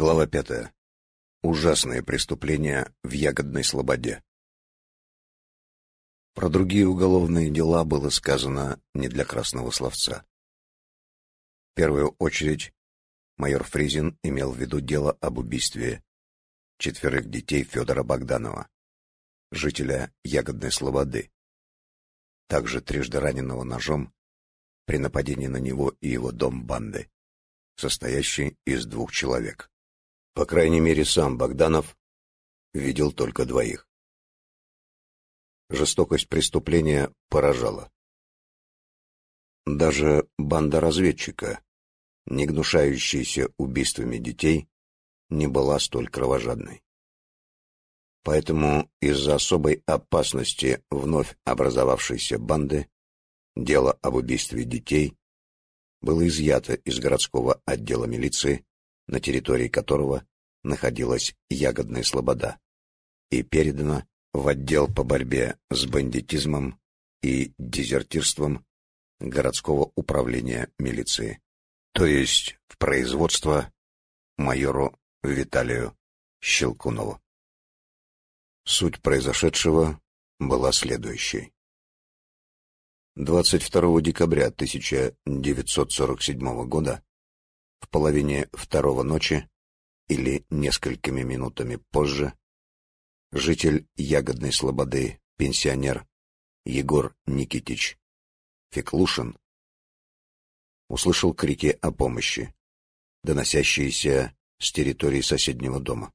Глава пятая. Ужасные преступления в Ягодной Слободе. Про другие уголовные дела было сказано не для красного словца. В первую очередь майор Фризин имел в виду дело об убийстве четверых детей Федора Богданова, жителя Ягодной Слободы, также трижды раненого ножом при нападении на него и его дом банды, состоящей из двух человек. По крайней мере, сам Богданов видел только двоих. Жестокость преступления поражала. Даже банда разведчика, не гнушающаяся убийствами детей, не была столь кровожадной. Поэтому из-за особой опасности вновь образовавшейся банды дело об убийстве детей было изъято из городского отдела милиции на территории которого находилась Ягодная Слобода, и передано в отдел по борьбе с бандитизмом и дезертирством городского управления милиции, то есть в производство майору Виталию Щелкунову. Суть произошедшего была следующей. 22 декабря 1947 года в половине второго ночи или несколькими минутами позже житель Ягодной Слободы, пенсионер Егор Никитич Феклушин услышал крики о помощи, доносящиеся с территории соседнего дома.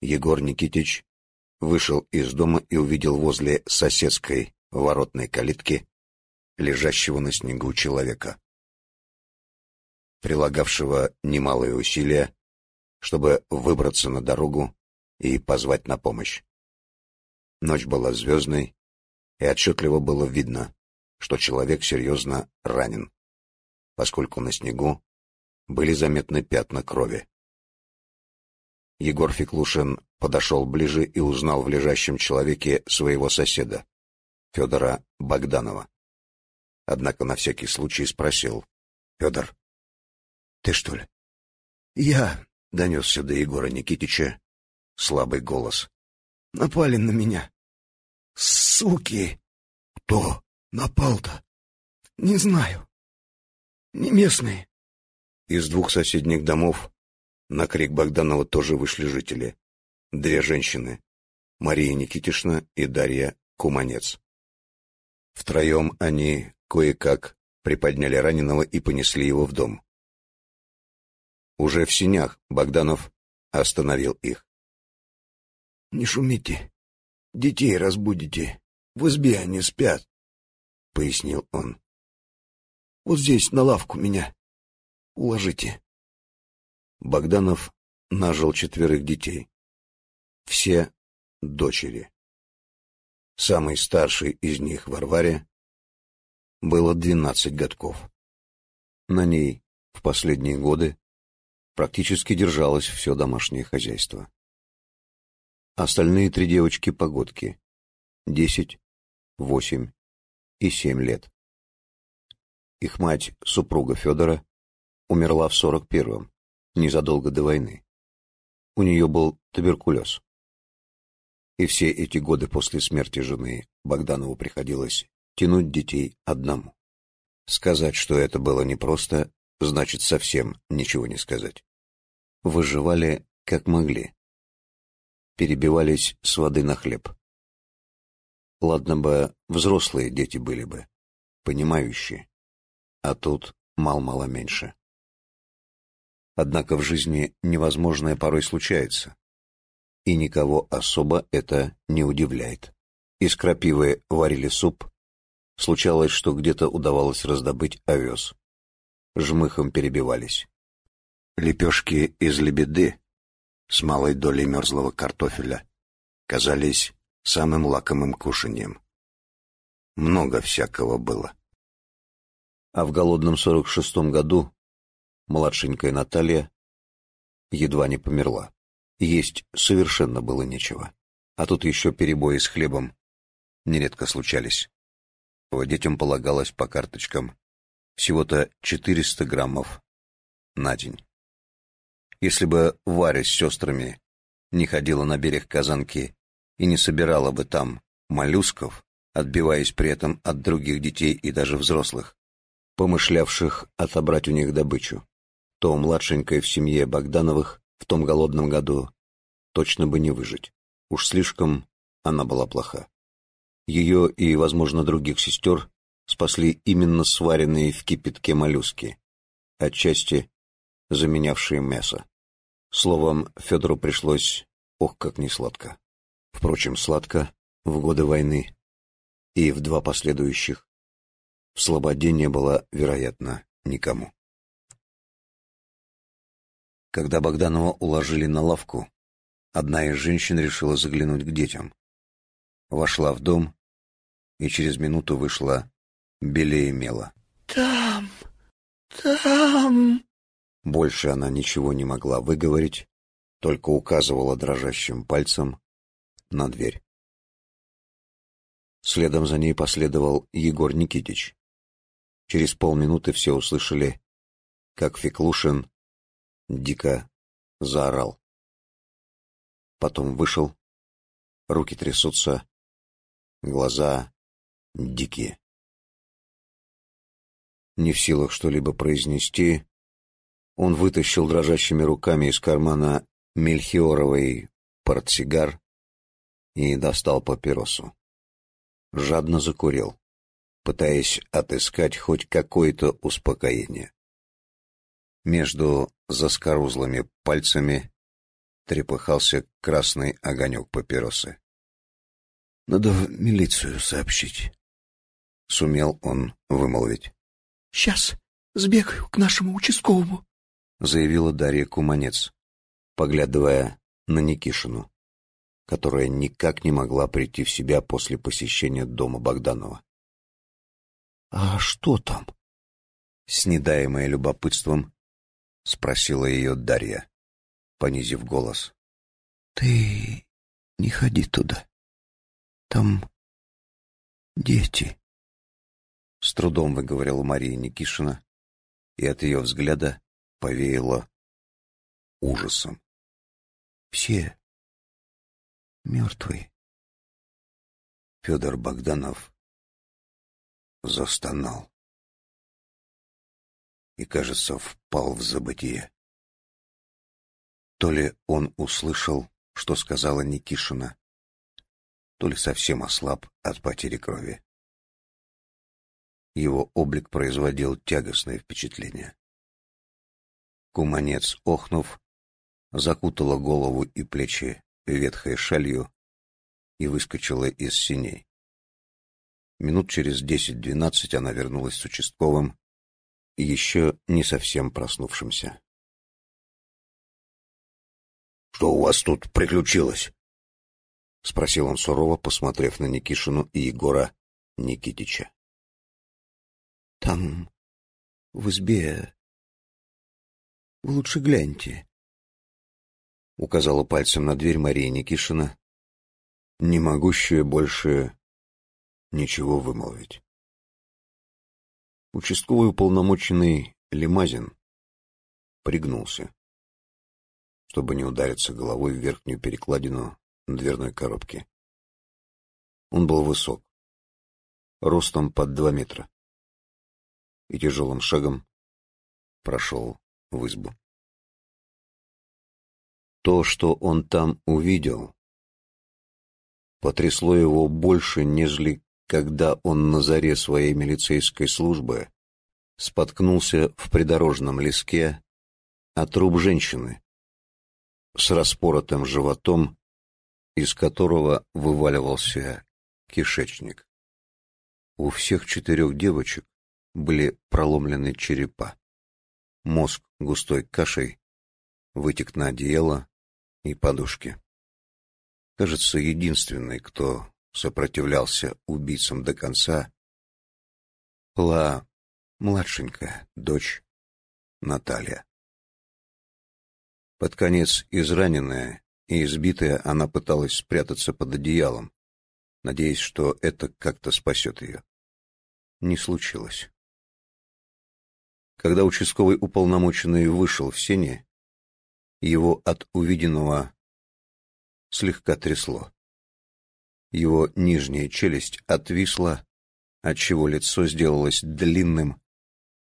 Егор Никитич вышел из дома и увидел возле соседской воротной калитки лежащего на снегу человека прилагавшего немалые усилия, чтобы выбраться на дорогу и позвать на помощь. Ночь была звездной, и отчетливо было видно, что человек серьезно ранен, поскольку на снегу были заметны пятна крови. Егор Феклушин подошел ближе и узнал в лежащем человеке своего соседа, Федора Богданова. Однако на всякий случай спросил. — Федор, ты что ли? Я, — донесся до Егора Никитича слабый голос. Напали на меня. Суки! Кто напал-то? Не знаю. Не местные. Из двух соседних домов на крик Богданова тоже вышли жители. Две женщины. Мария Никитишна и Дарья Куманец. Втроем они кое-как приподняли раненого и понесли его в дом. Уже в синях Богданов остановил их. — Не шумите. Детей разбудите. В избе они спят, — пояснил он. — Вот здесь, на лавку меня. Уложите. Богданов нажил четверых детей. Все дочери. Самый старший из них, Варваре, было двенадцать годков. На ней в последние годы практически держалось все домашнее хозяйство. Остальные три девочки-погодки — десять, восемь и семь лет. Их мать, супруга Федора, умерла в сорок первом, незадолго до войны. У нее был туберкулез. И все эти годы после смерти жены Богданову приходилось тянуть детей одному. Сказать, что это было непросто, значит совсем ничего не сказать. Выживали как могли. Перебивались с воды на хлеб. Ладно бы взрослые дети были бы, понимающие, а тут мал-мало меньше. Однако в жизни невозможное порой случается, и никого особо это не удивляет. Из крапивы варили суп, случалось, что где-то удавалось раздобыть овес жмыхом перебивались. Лепешки из лебеды с малой долей мерзлого картофеля казались самым лакомым кушаньем. Много всякого было. А в голодном сорок шестом году младшенькая Наталья едва не померла. Есть совершенно было нечего. А тут еще перебои с хлебом нередко случались. Детям полагалось по карточкам всего-то 400 граммов на день. Если бы Варя с сестрами не ходила на берег Казанки и не собирала бы там моллюсков, отбиваясь при этом от других детей и даже взрослых, помышлявших отобрать у них добычу, то младшенькой в семье Богдановых в том голодном году точно бы не выжить. Уж слишком она была плоха. Ее и, возможно, других сестер спасли именно сваренные в кипятке моллюски, отчасти заменявшие мясо. Словом, Федору пришлось, ох, как не сладко. Впрочем, сладко в годы войны и в два последующих. В Слободе не было, вероятно, никому. Когда Богданова уложили на лавку, одна из женщин решила заглянуть к детям. Вошла в дом и через минуту вышла белее мела. «Там, там...» Больше она ничего не могла выговорить, только указывала дрожащим пальцем на дверь. Следом за ней последовал Егор Никитич. Через полминуты все услышали, как Феклушин дико заорал. Потом вышел, руки трясутся, глаза дикие. Не в силах что-либо произнести, он вытащил дрожащими руками из кармана мельхиоровый портсигар и достал папиросу. Жадно закурил, пытаясь отыскать хоть какое-то успокоение. Между заскорузлыми пальцами трепыхался красный огонек папиросы. «Надо в милицию сообщить», — сумел он вымолвить. «Сейчас сбегаю к нашему участковому», — заявила Дарья Куманец, поглядывая на Никишину, которая никак не могла прийти в себя после посещения дома Богданова. «А что там?» — с недаемой любопытством спросила ее Дарья, понизив голос. «Ты не ходи туда. Там дети». С трудом выговорила Мария Никишина, и от ее взгляда повеяло ужасом. Все мертвые. Федор Богданов застонал и, кажется, впал в забытие. То ли он услышал, что сказала Никишина, то ли совсем ослаб от потери крови. Его облик производил тягостное впечатление. Куманец, охнув, закутала голову и плечи ветхой шалью и выскочила из синей. Минут через десять-двенадцать она вернулась с участковым, еще не совсем проснувшимся. «Что у вас тут приключилось?» — спросил он сурово, посмотрев на Никишину и Егора Никитича. «Там, в избе, вы лучше гляньте. Указала пальцем на дверь Мария Никишина, не могущая больше ничего вымолвить. Участковый уполномоченный Лимазин пригнулся, чтобы не удариться головой в верхнюю перекладину дверной коробки. Он был высок, ростом под два метра, и тяжелым шагом прошел в избу. То, что он там увидел, потрясло его больше, нежели когда он на заре своей милицейской службы споткнулся в придорожном леске от труп женщины с распоротым животом, из которого вываливался кишечник. У всех четырех девочек были проломлены черепа. Мозг густой кашей вытек на одеяло и подушки. Кажется, единственной, кто сопротивлялся убийцам до конца, была младшенькая дочь Наталья. Под конец израненная и избитая она пыталась спрятаться под одеялом, надеясь, что это как-то спасет ее. Не случилось. Когда участковый уполномоченный вышел в сене, Его от увиденного слегка трясло. Его нижняя челюсть отвисла, отчего лицо сделалось длинным,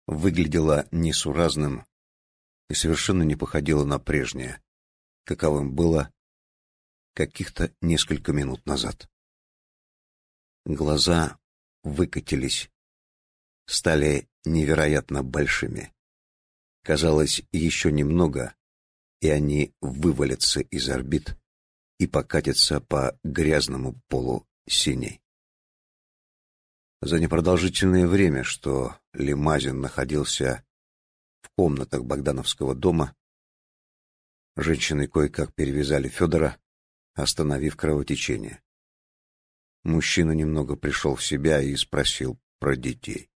выглядело несуразным и совершенно не походило на прежнее, каковым было каких-то несколько минут назад. Глаза выкатились, стали невероятно большими. Казалось, еще немного, и они вывалятся из орбит и покатятся по грязному полу синей. За непродолжительное время, что Лимазин находился в комнатах Богдановского дома, женщины кое-как перевязали Федора, остановив кровотечение. Мужчина немного пришел в себя и спросил про детей.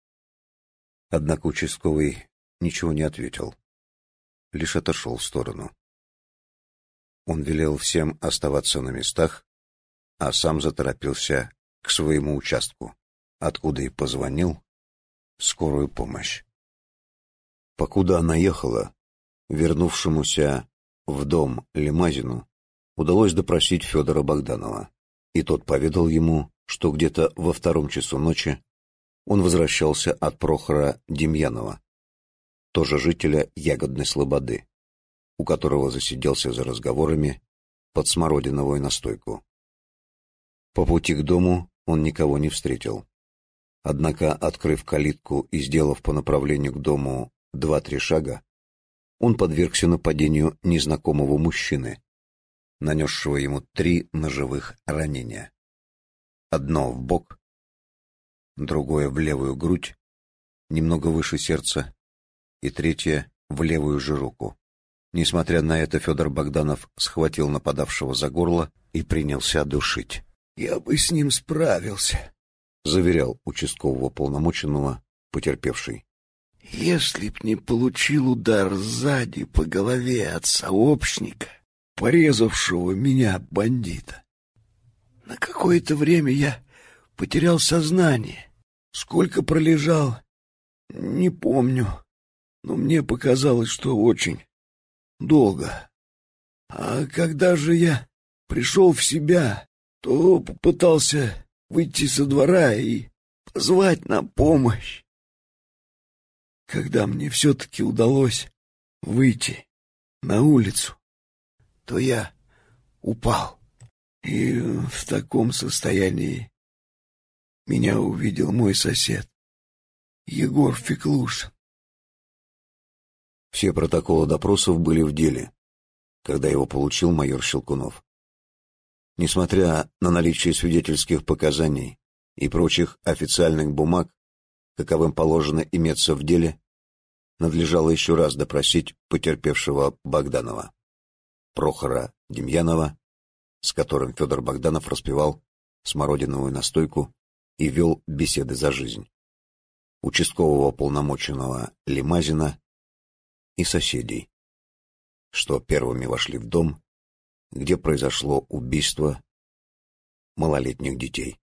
Однако участковый ничего не ответил, лишь отошел в сторону. Он велел всем оставаться на местах, а сам заторопился к своему участку, откуда и позвонил скорую помощь. Покуда она ехала, вернувшемуся в дом Лимазину удалось допросить Федора Богданова, и тот поведал ему, что где-то во втором часу ночи он возвращался от Прохора Демьянова, тоже жителя Ягодной Слободы, у которого засиделся за разговорами под смородиновую настойку. По пути к дому он никого не встретил. Однако, открыв калитку и сделав по направлению к дому два-три шага, он подвергся нападению незнакомого мужчины, нанесшего ему три ножевых ранения. Одно в бок, другое в левую грудь, немного выше сердца, и третье в левую же руку. Несмотря на это, Федор Богданов схватил нападавшего за горло и принялся душить. «Я бы с ним справился», — заверял участкового полномоченного потерпевший. «Если б не получил удар сзади по голове от сообщника, порезавшего меня бандита. На какое-то время я потерял сознание. Сколько пролежал, не помню, но мне показалось, что очень долго. А когда же я пришел в себя, то попытался выйти со двора и позвать на помощь. Когда мне все-таки удалось выйти на улицу, то я упал. И в таком состоянии меня увидел мой сосед, Егор Феклушин. Все протоколы допросов были в деле, когда его получил майор Щелкунов. Несмотря на наличие свидетельских показаний и прочих официальных бумаг, каковым положено иметься в деле, надлежало еще раз допросить потерпевшего Богданова, Прохора Демьянова, с которым Федор Богданов распевал смородиновую настойку и вел беседы за жизнь, участкового полномоченного Лимазина и соседей, что первыми вошли в дом, где произошло убийство малолетних детей.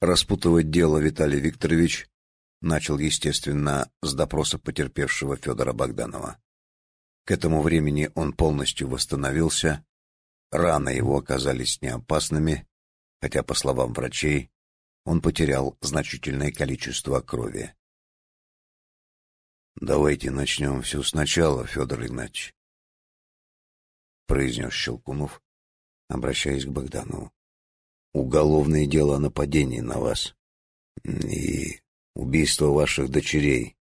Распутывать дело Виталий Викторович начал, естественно, с допроса потерпевшего Федора Богданова. К этому времени он полностью восстановился, раны его оказались неопасными, хотя, по словам врачей, он потерял значительное количество крови. Давайте начнем все сначала, Федор Игнатьевич, произнес Щелкунов, обращаясь к Богданову. Уголовное дело о нападении на вас и убийство ваших дочерей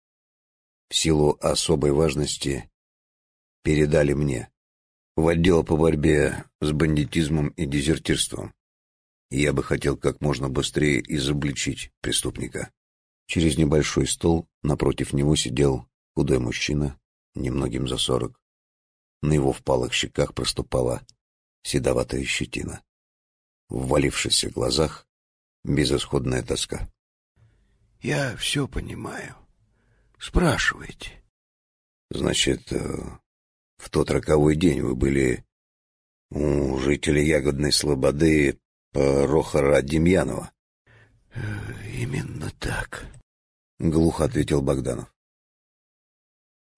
в силу особой важности передали мне в отдел по борьбе с бандитизмом и дезертирством. Я бы хотел как можно быстрее изобличить преступника. Через небольшой стол напротив него сидел худой мужчина, немногим за сорок. На его впалых щеках проступала седоватая щетина. В валившихся глазах безысходная тоска. — Я все понимаю. Спрашивайте. — Значит, э, в тот роковой день вы были у жителя Ягодной Слободы Прохора Демьянова? Именно так, — глухо ответил Богданов.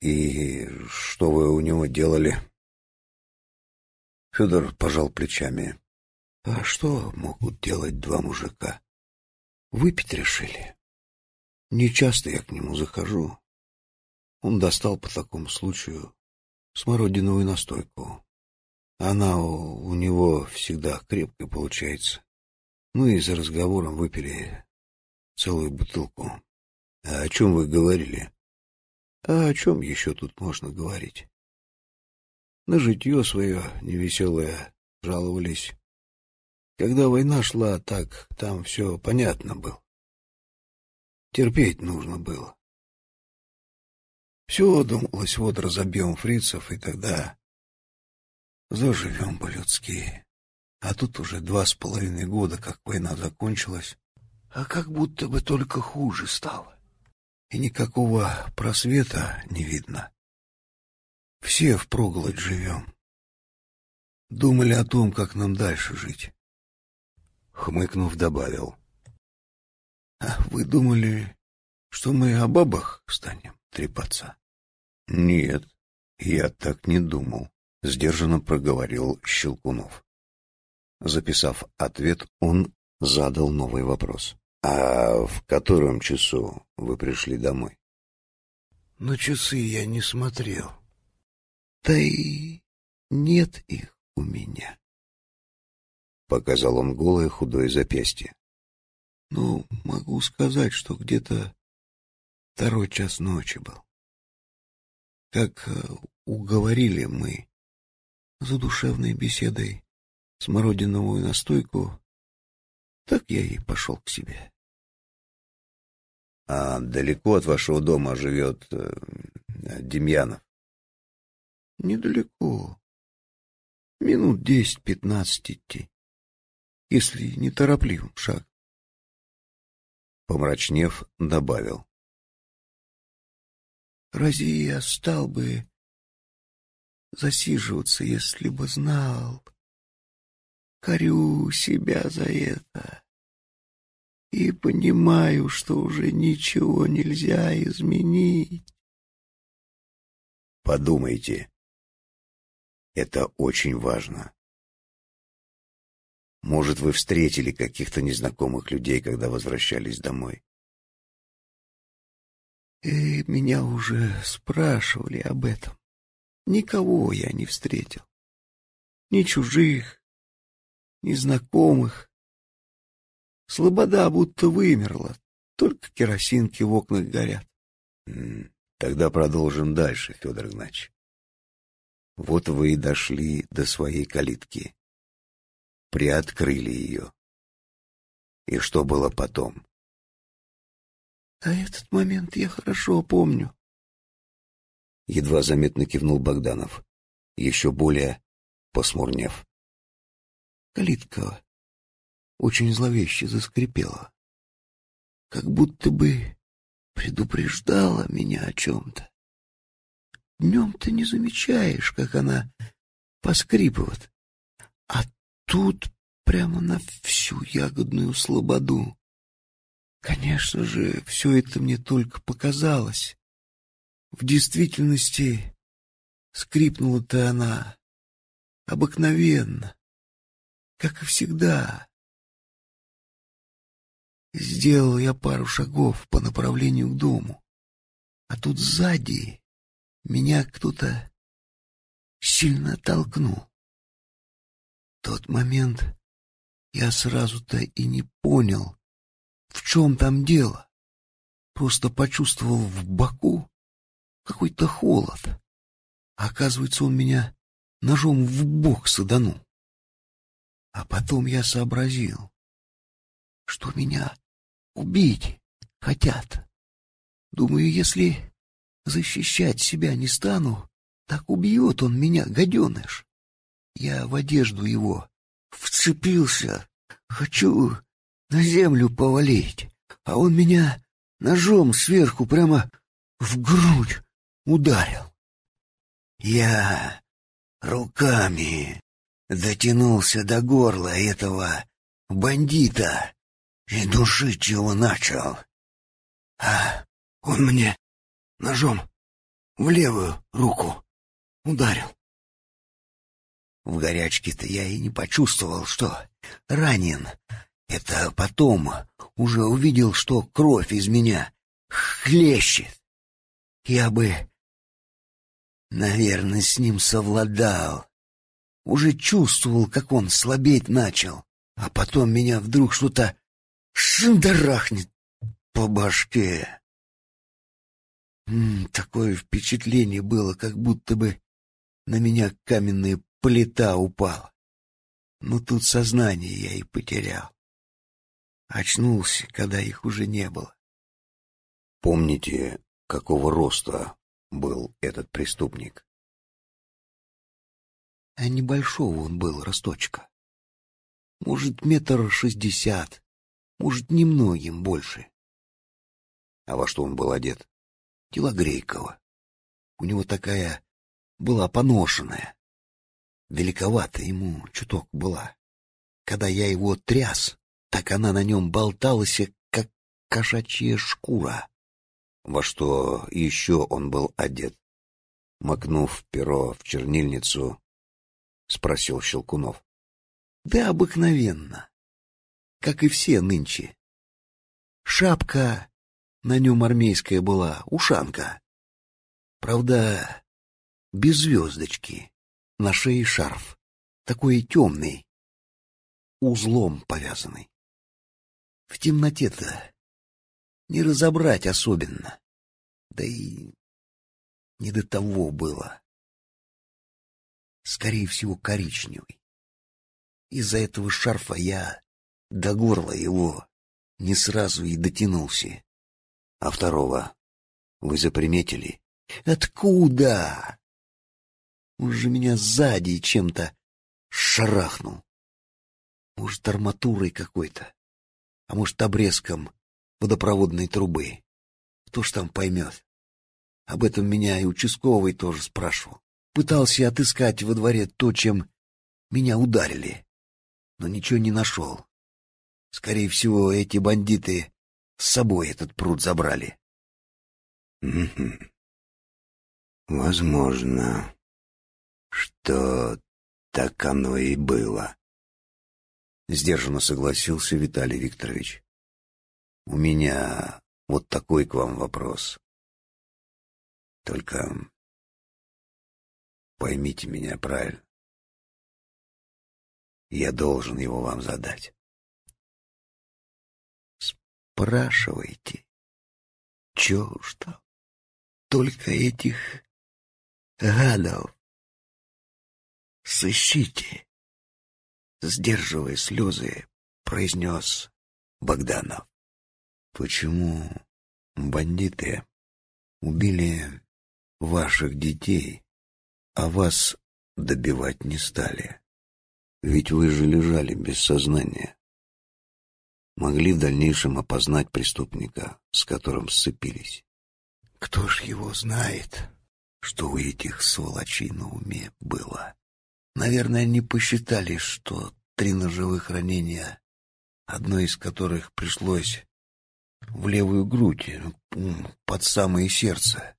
И что вы у него делали? Федор пожал плечами. А что могут делать два мужика? Выпить решили. Не часто я к нему захожу. Он достал по такому случаю смородиновую настойку. Она у, у него всегда крепкая получается. Мы за разговором выпили целую бутылку. А о чем вы говорили? А о чем еще тут можно говорить? На житье свое невеселое жаловались. Когда война шла, так там все понятно было. Терпеть нужно было. Все думалось, вот разобьем фрицев, и тогда заживем по-людски. А тут уже два с половиной года, как война закончилась, а как будто бы только хуже стало. И никакого просвета не видно. Все впроголодь живем. Думали о том, как нам дальше жить. Хмыкнув, добавил. А вы думали, что мы о бабах станем трепаться? Нет, я так не думал, сдержанно проговорил Щелкунов. Записав ответ, он задал новый вопрос. А в котором часу вы пришли домой? На часы я не смотрел. Да и нет их у меня. Показал он голое худое запястье. Ну, могу сказать, что где-то второй час ночи был. Как э, уговорили мы за душевной беседой смородиновую настойку, так я и пошел к себе. — А далеко от вашего дома живет э, Демьянов? — Недалеко. Минут десять-пятнадцать идти, если не торопливым шаг. Помрачнев, добавил. — Разве я стал бы засиживаться, если бы знал? Корю себя за это и понимаю, что уже ничего нельзя изменить. Подумайте. Это очень важно. Может, вы встретили каких-то незнакомых людей, когда возвращались домой? И меня уже спрашивали об этом. Никого я не встретил. Ни чужих, ни знакомых. Слобода будто вымерла, только керосинки в окнах горят. Тогда продолжим дальше, Федор Игнатьевич. Вот вы и дошли до своей калитки. Приоткрыли ее. И что было потом? А этот момент я хорошо помню. Едва заметно кивнул Богданов, еще более посмурнев. Калитка очень зловеще заскрипела, как будто бы предупреждала меня о чем-то. Днем ты не замечаешь, как она поскрипывает, а тут прямо на всю ягодную слободу. Конечно же, все это мне только показалось. В действительности скрипнула-то она обыкновенно, как и всегда. Сделал я пару шагов по направлению к дому, а тут сзади меня кто-то сильно толкнул. Тот момент я сразу-то и не понял, в чем там дело. Просто почувствовал в боку какой-то холод. А оказывается, он меня ножом в бок саданул. А потом я сообразил, что меня убить хотят. Думаю, если защищать себя не стану, так убьет он меня, гаденыш. Я в одежду его вцепился, хочу на землю повалить, а он меня ножом сверху прямо в грудь ударил. Я руками дотянулся до горла этого бандита и душить его начал. А он мне ножом в левую руку ударил. В горячке-то я и не почувствовал, что ранен. Это потом уже увидел, что кровь из меня хлещет. Я бы, наверное, с ним совладал. Уже чувствовал, как он слабеть начал. А потом меня вдруг что-то шандарахнет по башке. М -м, такое впечатление было, как будто бы на меня каменная плита упала. Но тут сознание я и потерял. Очнулся, когда их уже не было. Помните, какого роста был этот преступник? А небольшого он был, росточка. Может, метр шестьдесят, может, немногим больше. А во что он был одет? Телогрейкова. У него такая была поношенная. Великовата ему чуток была. Когда я его тряс, так она на нем болталась, как кошачья шкура. Во что еще он был одет? Макнув перо в чернильницу, спросил Щелкунов. Да обыкновенно, как и все нынче. Шапка на нем армейская была, ушанка. Правда, без звездочки, на шее шарф, такой темный, узлом повязанный. В темноте-то не разобрать особенно. Да и не до того было. Скорее всего, коричневый. Из-за этого шарфа я до горла его не сразу и дотянулся. А второго вы заприметили? Откуда? Он же меня сзади чем-то шарахнул. Может, арматурой какой-то, а может, обрезком водопроводной трубы. Кто ж там поймет? Об этом меня и участковый тоже спрашивал. Пытался отыскать во дворе то, чем меня ударили, но ничего не нашел. Скорее всего, эти бандиты с собой этот пруд забрали. Возможно, что так оно и было. Сдержанно согласился Виталий Викторович. У меня вот такой к вам вопрос. Только поймите меня правильно. Я должен его вам задать. Спрашивайте. Чё уж там? Только этих гадов сыщите. Сдерживая слезы, произнес Богданов. Почему бандиты убили ваших детей, а вас добивать не стали? Ведь вы же лежали без сознания. Могли в дальнейшем опознать преступника, с которым сцепились. Кто ж его знает, что у этих сволочей на уме было? Наверное, они посчитали, что три ножевых ранения, одно из которых пришлось в левую грудь, под самое сердце.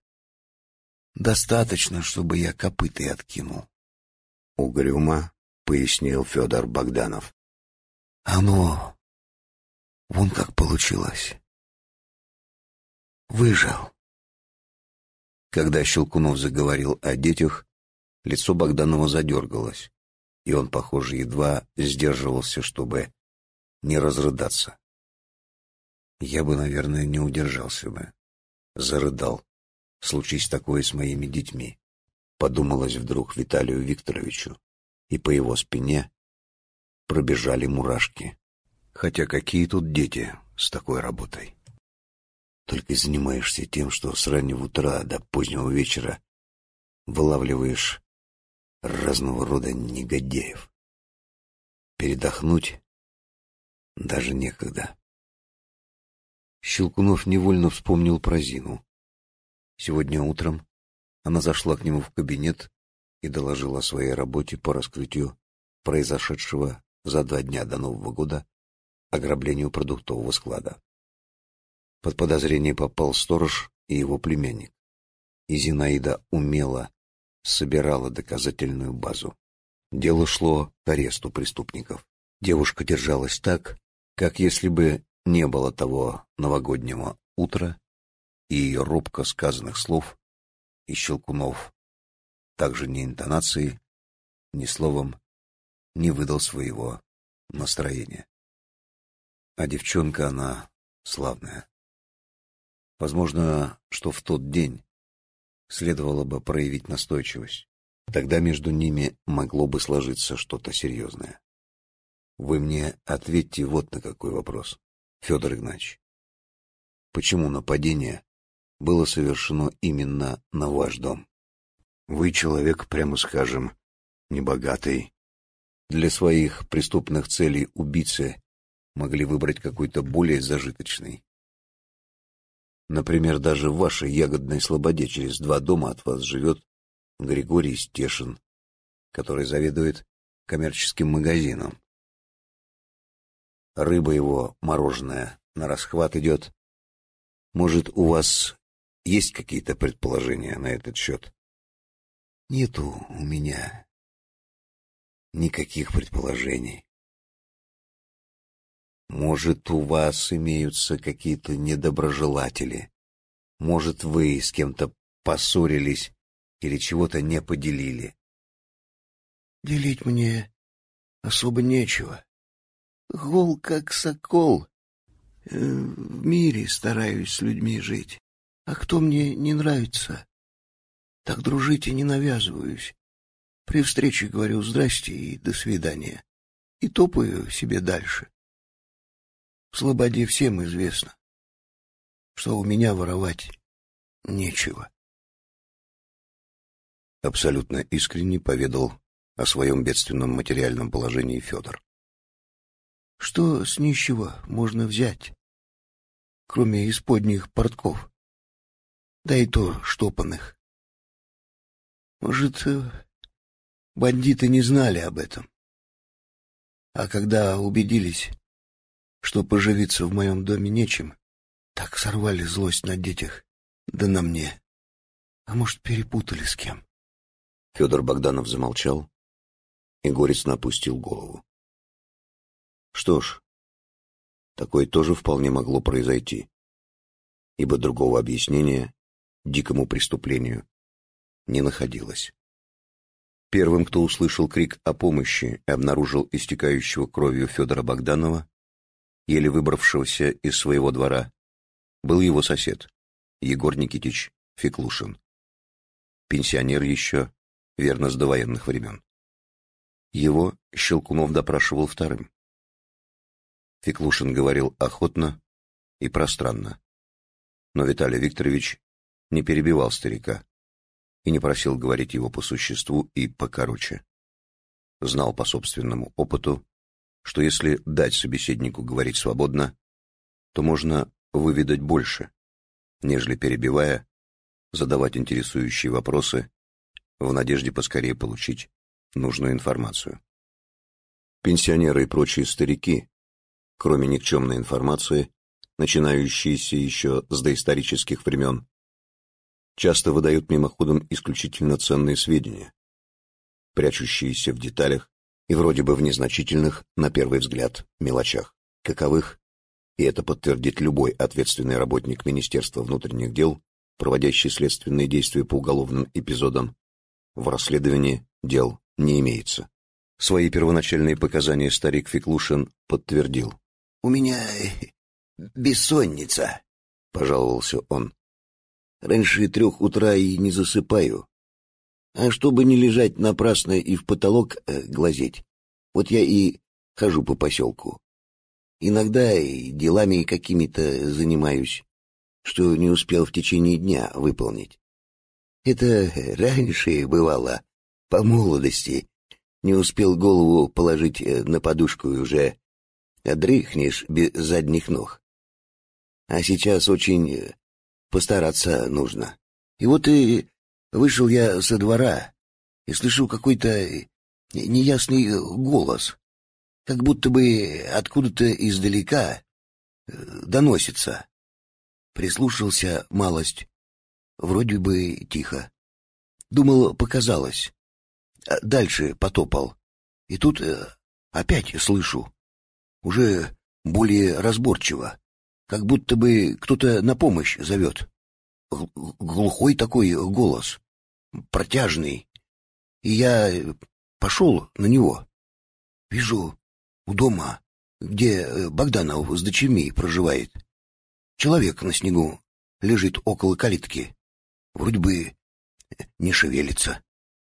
Достаточно, чтобы я копытой откинул. Угрюмо пояснил Федор Богданов. Оно вон как получилось. Выжил. Когда Щелкунов заговорил о детях, лицо Богданова задергалось, и он, похоже, едва сдерживался, чтобы не разрыдаться. Я бы, наверное, не удержался бы. Зарыдал. Случись такое с моими детьми. Подумалось вдруг Виталию Викторовичу, и по его спине пробежали мурашки. Хотя какие тут дети с такой работой? Только занимаешься тем, что с раннего утра до позднего вечера вылавливаешь разного рода негодяев. Передохнуть даже некогда. Щелкунов невольно вспомнил про Зину. Сегодня утром она зашла к нему в кабинет и доложила о своей работе по раскрытию произошедшего за два дня до Нового года ограблению продуктового склада. Под подозрение попал сторож и его племянник. и Зинаида умело собирала доказательную базу. Дело шло к аресту преступников. Девушка держалась так, как если бы не было того новогоднего утра и ее робко сказанных слов и Щелкунов, также ни интонацией, ни словом не выдал своего настроения. А девчонка она славная. Возможно, что в тот день следовало бы проявить настойчивость. Тогда между ними могло бы сложиться что-то серьезное. Вы мне ответьте вот на какой вопрос, Федор Игнатьевич. Почему нападение было совершено именно на ваш дом? Вы человек, прямо скажем, небогатый. Для своих преступных целей убийцы могли выбрать какой-то более зажиточный. Например, даже в вашей ягодной слободе через два дома от вас живет Григорий Стешин, который заведует коммерческим магазином. Рыба его мороженая на расхват идет. Может, у вас есть какие-то предположения на этот счет? Нету у меня никаких предположений. Может, у вас имеются какие-то недоброжелатели? Может, вы с кем-то поссорились или чего-то не поделили? Делить мне особо нечего. Гол как сокол. Э, в мире стараюсь с людьми жить. А кто мне не нравится, так дружить и не навязываюсь. При встрече говорю «здрасте» и «до свидания». И топаю себе дальше. В Слободе всем известно, что у меня воровать нечего. Абсолютно искренне поведал о своем бедственном материальном положении Федор. Что с нищего можно взять, кроме исподних портков? Да и то штопанных. Может, э, бандиты не знали об этом. А когда убедились, что поживиться в моем доме нечем, так сорвали злость на детях, да на мне. А может, перепутали с кем? Федор Богданов замолчал и горестно опустил голову. Что ж, такое тоже вполне могло произойти, ибо другого объяснения дикому преступлению не находилось. Первым, кто услышал крик о помощи и обнаружил истекающего кровью Федора Богданова, еле выбравшегося из своего двора, был его сосед, Егор Никитич Феклушин. Пенсионер еще, верно, с довоенных времен. Его Щелкунов допрашивал вторым. Феклушин говорил охотно и пространно. Но Виталий Викторович не перебивал старика и не просил говорить его по существу и покороче. Знал по собственному опыту, что если дать собеседнику говорить свободно, то можно выведать больше, нежели перебивая, задавать интересующие вопросы в надежде поскорее получить нужную информацию. Пенсионеры и прочие старики, кроме никчемной информации, начинающиеся еще с доисторических времен, часто выдают мимоходом исключительно ценные сведения, прячущиеся в деталях и вроде бы в незначительных, на первый взгляд, мелочах, каковых, и это подтвердит любой ответственный работник Министерства внутренних дел, проводящий следственные действия по уголовным эпизодам, в расследовании дел не имеется. Свои первоначальные показания старик Феклушин подтвердил. «У меня бессонница», — пожаловался он. «Раньше трех утра и не засыпаю. А чтобы не лежать напрасно и в потолок э, глазеть, вот я и хожу по поселку. Иногда и делами какими-то занимаюсь, что не успел в течение дня выполнить. Это раньше бывало, по молодости. Не успел голову положить э, на подушку и уже дрыхнешь без задних ног. А сейчас очень э, постараться нужно. И вот и Вышел я со двора и слышу какой-то неясный голос, как будто бы откуда-то издалека э, доносится. Прислушался малость. вроде бы тихо. Думал, показалось. А дальше потопал. И тут э, опять слышу. Уже более разборчиво. Как будто бы кто-то на помощь зовет. Глухой такой голос. Протяжный. И я пошел на него. Вижу, у дома, где э, Богданов с дочерьми проживает, человек на снегу лежит около калитки. Вроде бы не шевелится.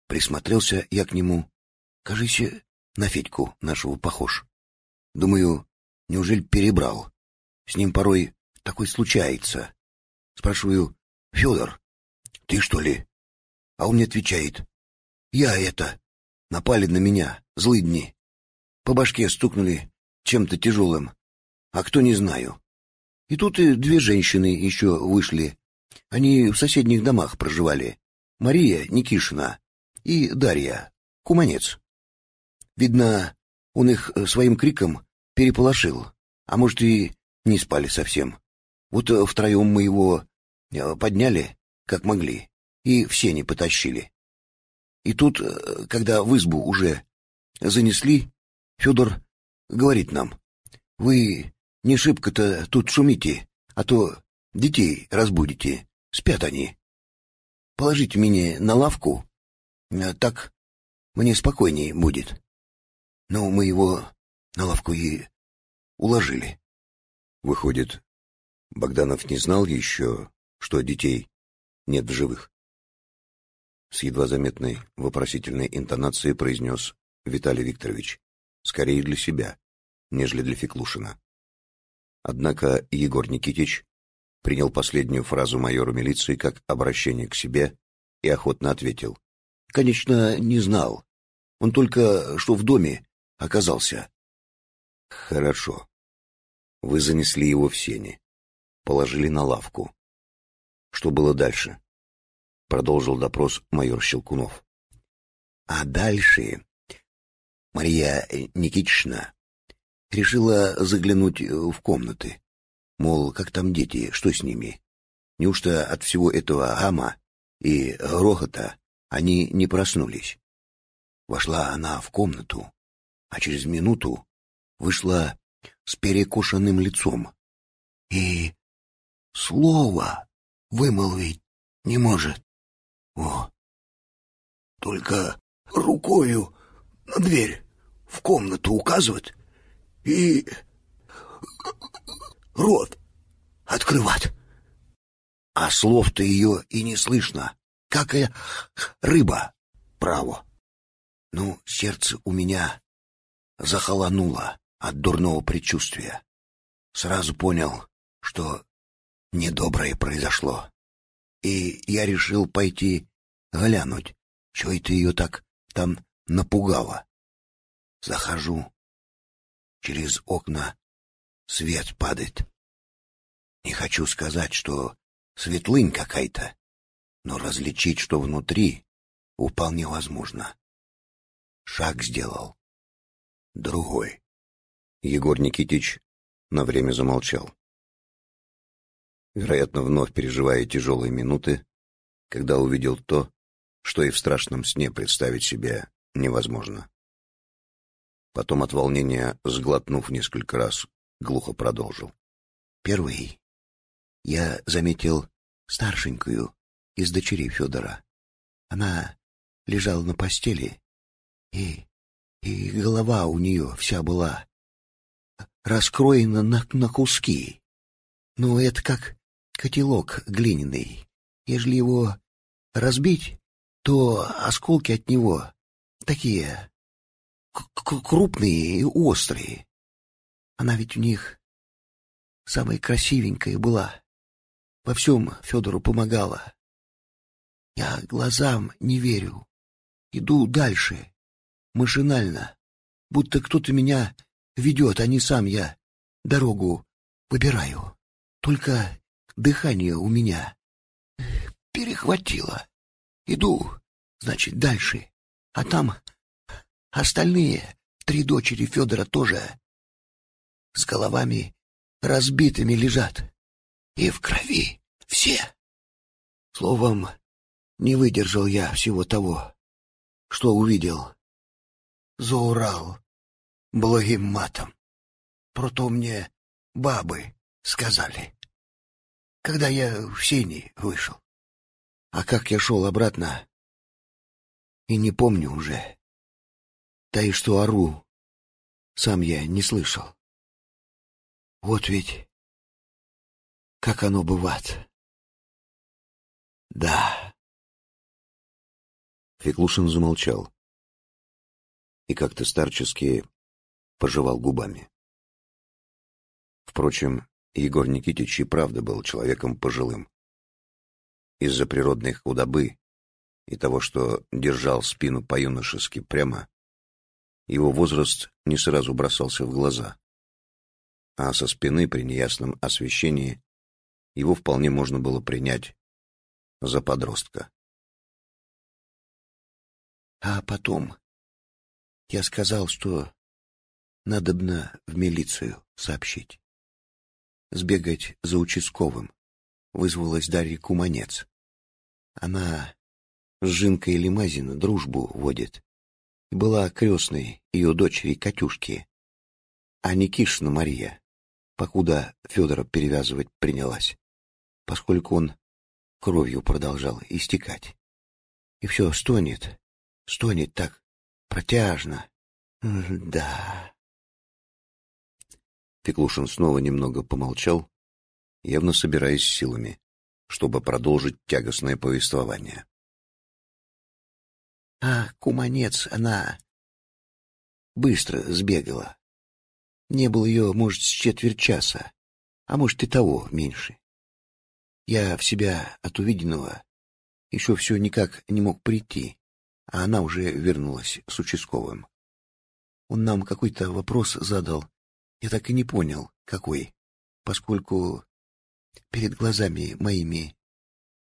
Присмотрелся я к нему. Кажись, на Федьку нашего похож. Думаю, неужели перебрал? С ним порой такой случается. Спрашиваю, Федор, ты что ли? А он мне отвечает, я это, напали на меня, злые дни. По башке стукнули чем-то тяжелым, а кто не знаю. И тут и две женщины еще вышли. Они в соседних домах проживали. Мария Никишина и Дарья Куманец. Видно, он их своим криком переполошил, а может и не спали совсем. Вот втроем мы его э, подняли, как могли, и все не потащили. И тут, э, когда в избу уже занесли, Федор говорит нам, «Вы не шибко-то тут шумите, а то детей разбудите, спят они. Положите меня на лавку, э, так мне спокойнее будет». Но мы его на лавку и уложили. Выходит, Богданов не знал еще, что детей нет в живых? С едва заметной вопросительной интонацией произнес Виталий Викторович, скорее для себя, нежели для Феклушина. Однако Егор Никитич принял последнюю фразу майора милиции как обращение к себе и охотно ответил. «Конечно, не знал. Он только что в доме оказался». «Хорошо. Вы занесли его в сени, положили на лавку. Что было дальше?» Продолжил допрос майор Щелкунов. «А дальше Мария Никитична решила заглянуть в комнаты. Мол, как там дети, что с ними? Неужто от всего этого гамма и грохота они не проснулись? Вошла она в комнату, а через минуту вышла с перекошенным лицом и слова вымолвить не может. О, только рукою на дверь в комнату указывать и рот открывать. А слов-то ее и не слышно, как и рыба, право. Ну, сердце у меня захолонуло от дурного предчувствия. Сразу понял, что недоброе произошло. И я решил пойти глянуть, что это ее так там напугало. Захожу. Через окна свет падает. Не хочу сказать, что светлынь какая-то, но различить, что внутри, вполне возможно. Шаг сделал. Другой. Егор Никитич на время замолчал. Вероятно, вновь переживая тяжелые минуты, когда увидел то, что и в страшном сне представить себе невозможно. Потом от волнения, сглотнув несколько раз, глухо продолжил. Первый я заметил старшенькую из дочерей Федора. Она лежала на постели, и, и голова у нее вся была раскроена на, на куски. Ну, это как котелок глиняный. Ежели его разбить, то осколки от него такие крупные и острые. Она ведь у них самая красивенькая была. Во всем Федору помогала. Я глазам не верю. Иду дальше, машинально, будто кто-то меня ведет, а не сам я дорогу выбираю. Только дыхание у меня перехватило. Иду, значит, дальше, а там остальные три дочери Федора тоже с головами разбитыми лежат и в крови все. Словом, не выдержал я всего того, что увидел. Заурал благим матом. Про то мне бабы сказали, когда я в сени вышел. А как я шел обратно, и не помню уже. Да и что ору, сам я не слышал. Вот ведь как оно бывает. Да. Феклушин замолчал и как-то старчески пожевал губами. Впрочем, Егор Никитич и правда был человеком пожилым. Из-за природной худобы и того, что держал спину по-юношески прямо, его возраст не сразу бросался в глаза. А со спины при неясном освещении его вполне можно было принять за подростка. А потом я сказал, что надобно в милицию сообщить. Сбегать за участковым. Вызвалась Дарья Куманец. Она с Жинкой Лимазина дружбу водит. Была крестной ее дочери Катюшки. А Никишина Мария, покуда Федора перевязывать принялась, поскольку он кровью продолжал истекать. И все стонет, стонет так протяжно. Да. Феклушин снова немного помолчал, явно собираясь силами, чтобы продолжить тягостное повествование. А куманец, она быстро сбегала. Не было ее, может, с четверть часа, а может и того меньше. Я в себя от увиденного еще все никак не мог прийти, а она уже вернулась с участковым. Он нам какой-то вопрос задал, я так и не понял, какой, поскольку перед глазами моими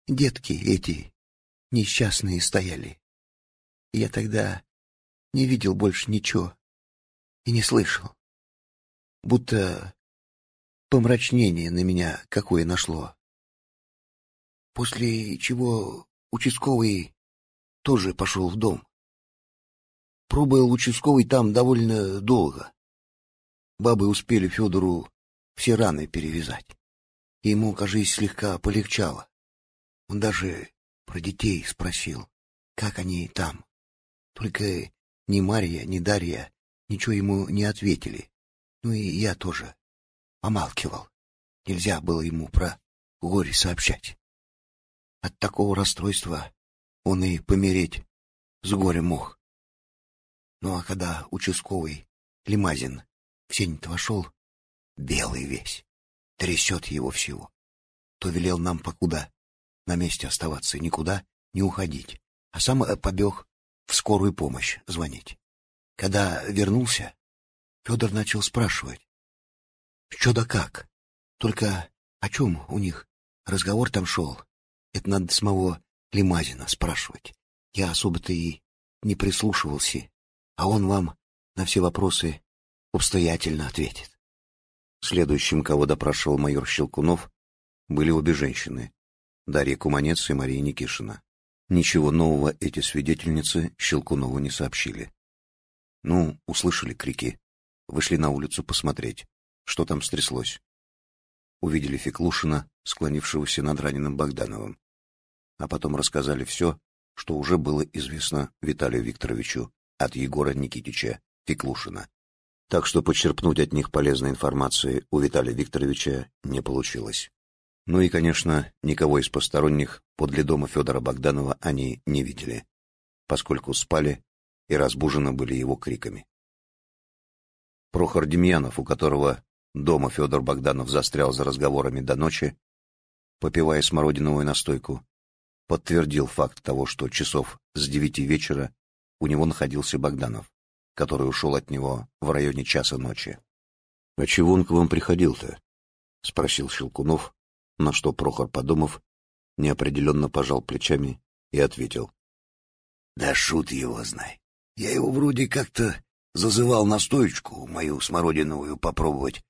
детки эти несчастные стояли. Я тогда не видел больше ничего и не слышал. Будто помрачнение на меня какое нашло. После чего участковый тоже пошел в дом. Пробыл участковый там довольно долго. Бабы успели Федору все раны перевязать. Ему, кажись, слегка полегчало. Он даже про детей спросил, как они там. Только ни Марья, ни Дарья ничего ему не ответили. Ну и я тоже помалкивал. Нельзя было ему про горе сообщать. От такого расстройства он и помереть с горем мог. Ну а когда участковый Лимазин в сень-то вошел, белый весь, трясет его всего, то велел нам покуда на месте оставаться, никуда не уходить, а сам э, побег в скорую помощь звонить. Когда вернулся, Федор начал спрашивать, что да как, только о чем у них разговор там шел, это надо самого Лимазина спрашивать. Я особо-то и не прислушивался, а он вам на все вопросы обстоятельно ответит. Следующим, кого допрашивал майор Щелкунов, были обе женщины — Дарья Куманец и Мария Никишина. Ничего нового эти свидетельницы Щелкунову не сообщили. Ну, услышали крики, вышли на улицу посмотреть, что там стряслось увидели Феклушина, склонившегося над раненым Богдановым, а потом рассказали все, что уже было известно Виталию Викторовичу от Егора Никитича Феклушина. Так что почерпнуть от них полезной информации у Виталия Викторовича не получилось. Ну и, конечно, никого из посторонних подле дома Федора Богданова они не видели, поскольку спали и разбужены были его криками. Прохор Демьянов, у которого Дома Федор Богданов застрял за разговорами до ночи, попивая смородиновую настойку, подтвердил факт того, что часов с девяти вечера у него находился Богданов, который ушел от него в районе часа ночи. — А чего он к вам приходил-то? — спросил Щелкунов, на что Прохор, подумав, неопределенно пожал плечами и ответил. — Да шут его знай. Я его вроде как-то зазывал на стоечку мою смородиновую попробовать,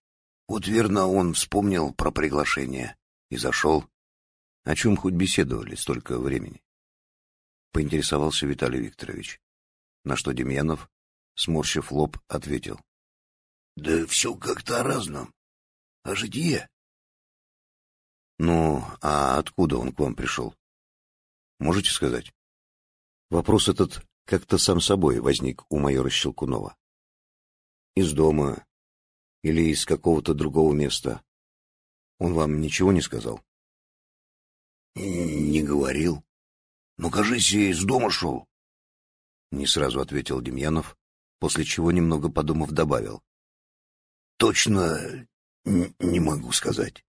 вот верно он вспомнил про приглашение и зашел. О чем хоть беседовали столько времени? Поинтересовался Виталий Викторович, на что Демьянов, сморщив лоб, ответил. Да все как-то о разном. О житье. Ну, а откуда он к вам пришел? Можете сказать? Вопрос этот как-то сам собой возник у майора Щелкунова. Из дома или из какого-то другого места. Он вам ничего не сказал? Не говорил. Ну, кажись, из дома шел. Не сразу ответил Демьянов, после чего, немного подумав, добавил. Точно не могу сказать.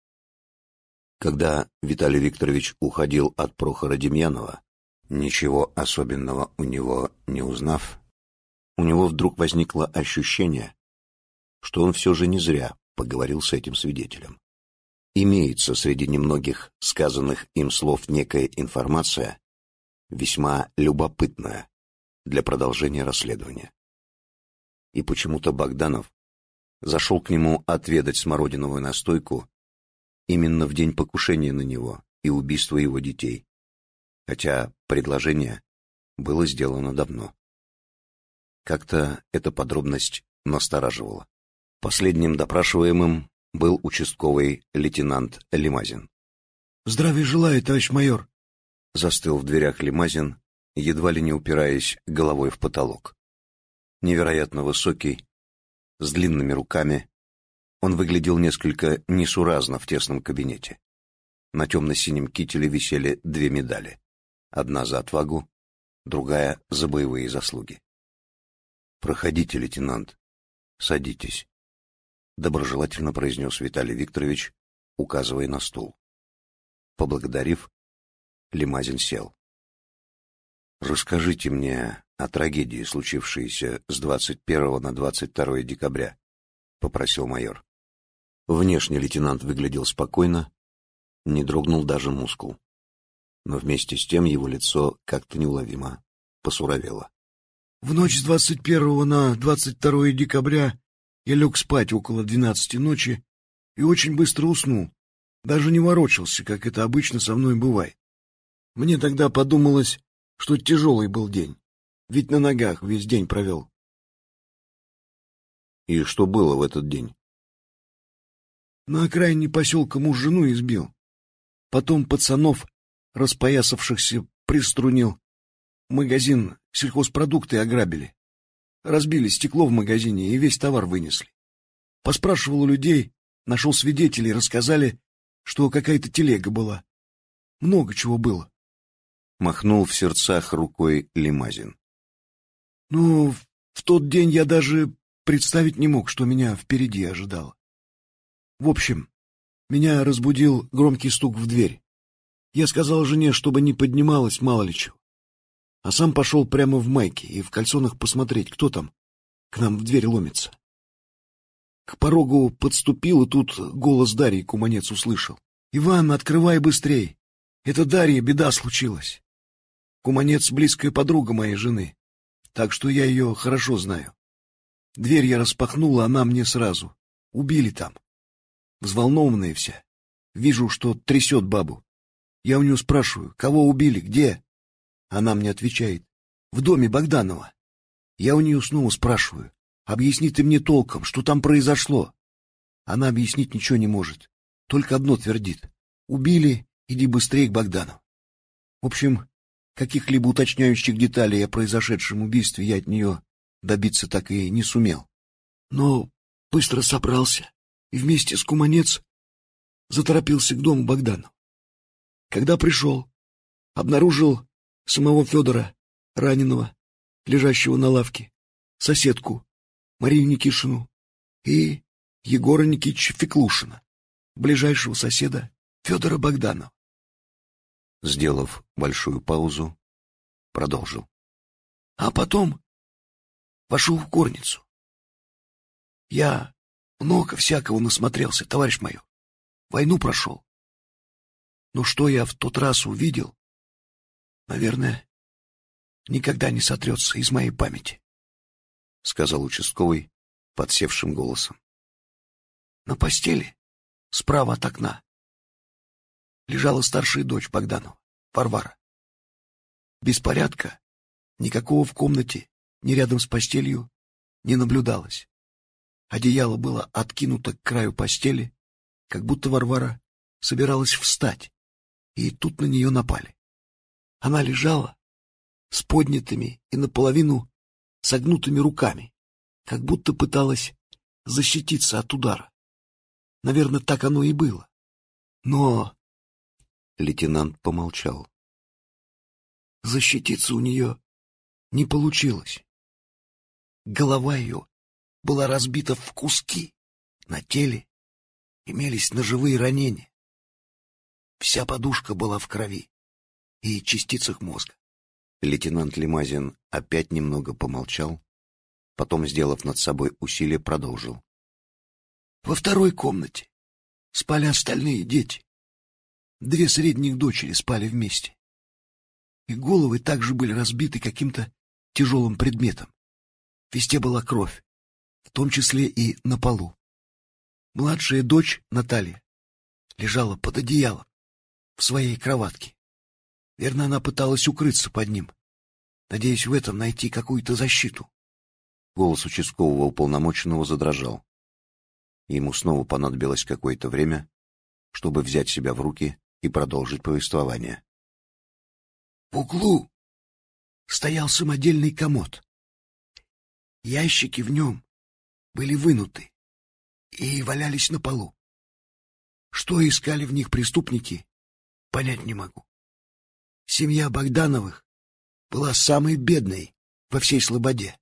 Когда Виталий Викторович уходил от Прохора Демьянова, ничего особенного у него не узнав, у него вдруг возникло ощущение, что он все же не зря поговорил с этим свидетелем. Имеется среди немногих сказанных им слов некая информация, весьма любопытная для продолжения расследования. И почему-то Богданов зашел к нему отведать смородиновую настойку именно в день покушения на него и убийства его детей, хотя предложение было сделано давно. Как-то эта подробность настораживала. Последним допрашиваемым был участковый лейтенант Лимазин. «Здравия желаю, товарищ майор!» Застыл в дверях Лимазин, едва ли не упираясь головой в потолок. Невероятно высокий, с длинными руками, он выглядел несколько несуразно в тесном кабинете. На темно-синем кителе висели две медали. Одна за отвагу, другая за боевые заслуги. «Проходите, лейтенант. Садитесь», — доброжелательно произнес Виталий Викторович, указывая на стул. Поблагодарив, Лимазин сел. «Расскажите мне о трагедии, случившейся с 21 на 22 декабря», — попросил майор. Внешне лейтенант выглядел спокойно, не дрогнул даже мускул. Но вместе с тем его лицо как-то неуловимо посуровело. В ночь с 21 на 22 декабря я лег спать около 12 ночи и очень быстро уснул. Даже не ворочался, как это обычно со мной бывает. Мне тогда подумалось, что тяжелый был день, ведь на ногах весь день провел. И что было в этот день? На окраине поселка муж жену избил. Потом пацанов, распоясавшихся, приструнил. Магазин сельхозпродукты ограбили. Разбили стекло в магазине и весь товар вынесли. Поспрашивал у людей, нашел свидетелей, рассказали, что какая-то телега была. Много чего было. Махнул в сердцах рукой Лимазин. Ну, в тот день я даже представить не мог, что меня впереди ожидало. В общем, меня разбудил громкий стук в дверь. Я сказал жене, чтобы не поднималась, мало ли чего. А сам пошел прямо в майке и в кальсонах посмотреть, кто там к нам в дверь ломится. К порогу подступил, и тут голос Дарьи Куманец услышал. — Иван, открывай быстрей! Это Дарья, беда случилась. Куманец — близкая подруга моей жены, так что я ее хорошо знаю. Дверь я распахнула, она мне сразу. Убили там взволнованная вся. Вижу, что трясет бабу. Я у нее спрашиваю, кого убили, где? Она мне отвечает, в доме Богданова. Я у нее снова спрашиваю, объясни ты мне толком, что там произошло. Она объяснить ничего не может, только одно твердит. Убили, иди быстрее к Богданову. В общем, каких-либо уточняющих деталей о произошедшем убийстве я от нее добиться так и не сумел. Но быстро собрался и вместе с Куманец заторопился к дому Богдана. Когда пришел, обнаружил самого Федора, раненого, лежащего на лавке, соседку, Марию Никишину и Егора Никитича Феклушина, ближайшего соседа Федора Богданова. Сделав большую паузу, продолжил. А потом вошел в горницу. Я много всякого насмотрелся, товарищ майор. Войну прошел. Но что я в тот раз увидел, наверное, никогда не сотрется из моей памяти, — сказал участковый подсевшим голосом. На постели, справа от окна, лежала старшая дочь Богданова, Варвара. Беспорядка никакого в комнате, ни рядом с постелью, не наблюдалось. Одеяло было откинуто к краю постели, как будто Варвара собиралась встать, и тут на нее напали. Она лежала с поднятыми и наполовину согнутыми руками, как будто пыталась защититься от удара. Наверное, так оно и было. Но... Лейтенант помолчал. Защититься у нее не получилось. Голова ее была разбита в куски. На теле имелись ножевые ранения. Вся подушка была в крови и частицах мозга. Лейтенант Лимазин опять немного помолчал, потом, сделав над собой усилие, продолжил. Во второй комнате спали остальные дети. Две средних дочери спали вместе. И головы также были разбиты каким-то тяжелым предметом. Везде была кровь, в том числе и на полу. Младшая дочь, Наталья, лежала под одеялом в своей кроватке. Верно, она пыталась укрыться под ним, надеясь в этом найти какую-то защиту. Голос участкового уполномоченного задрожал. Ему снова понадобилось какое-то время, чтобы взять себя в руки и продолжить повествование. В углу стоял самодельный комод. Ящики в нем были вынуты и валялись на полу. Что искали в них преступники, понять не могу. Семья Богдановых была самой бедной во всей Слободе.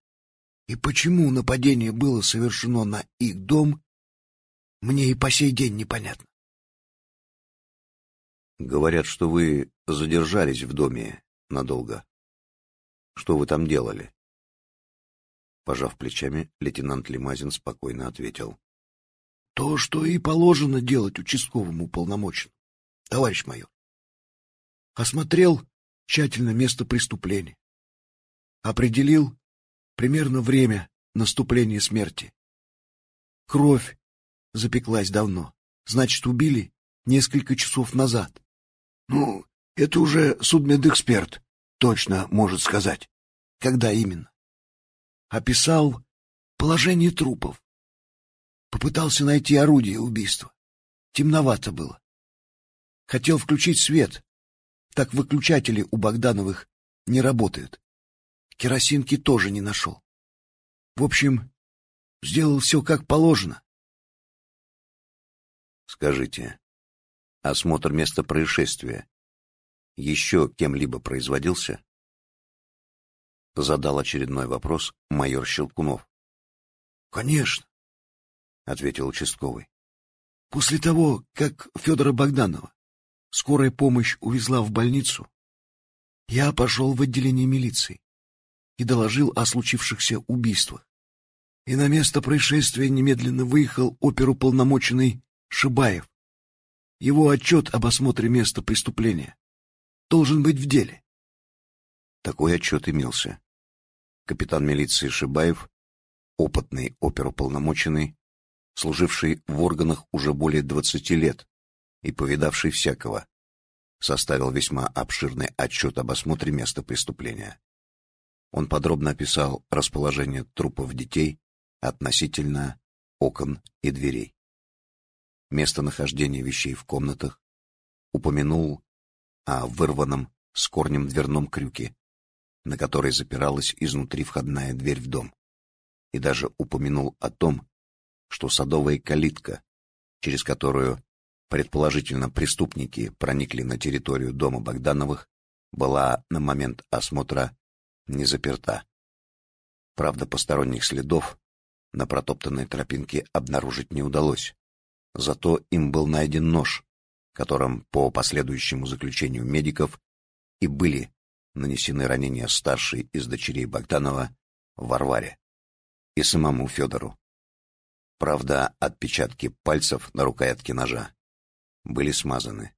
И почему нападение было совершено на их дом, мне и по сей день непонятно. Говорят, что вы задержались в доме надолго. Что вы там делали? Пожав плечами, лейтенант Лимазин спокойно ответил. — То, что и положено делать участковому полномоченному, товарищ майор. Осмотрел тщательно место преступления. Определил примерно время наступления смерти. Кровь запеклась давно. Значит, убили несколько часов назад. Ну, это уже судмедэксперт точно может сказать. Когда именно? Описал положение трупов. Попытался найти орудие убийства. Темновато было. Хотел включить свет, так выключатели у Богдановых не работают. Керосинки тоже не нашел. В общем, сделал все как положено. Скажите, осмотр места происшествия еще кем-либо производился? Задал очередной вопрос майор Щелкунов. — Конечно, — ответил участковый. После того, как Федора Богданова скорая помощь увезла в больницу, я пошел в отделение милиции и доложил о случившихся убийствах. И на место происшествия немедленно выехал оперуполномоченный Шибаев. Его отчет об осмотре места преступления должен быть в деле. Такой отчет имелся. Капитан милиции Шибаев, опытный оперуполномоченный, служивший в органах уже более двадцати лет, и повидавший всякого, составил весьма обширный отчет об осмотре места преступления. Он подробно описал расположение трупов детей относительно окон и дверей. Местонахождение вещей в комнатах, упомянул о вырванном с корнем дверном крюке, на который запиралась изнутри входная дверь в дом, и даже упомянул о том, что садовая калитка, через которую предположительно преступники проникли на территорию дома Богдановых, была на момент осмотра не заперта. Правда, посторонних следов на протоптанной тропинке обнаружить не удалось. Зато им был найден нож, которым, по последующему заключению медиков, и были нанесены ранения старшей из дочерей Богданова Варваре и самому Федору. Правда, отпечатки пальцев на рукоятке ножа были смазаны.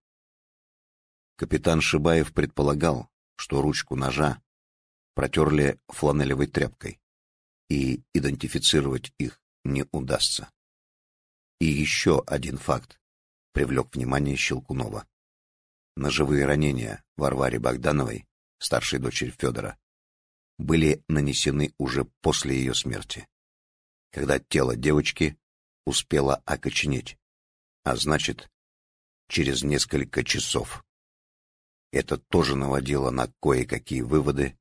Капитан Шибаев предполагал, что ручку ножа протерли фланелевой тряпкой, и идентифицировать их не удастся. И еще один факт привлек внимание Щелкунова. ножевые ранения Варваре Богдановой, старшей дочери Федора, были нанесены уже после ее смерти, когда тело девочки успело окоченеть, а значит, через несколько часов. Это тоже наводило на кое-какие выводы,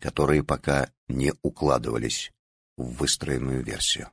которые пока не укладывались в выстроенную версию.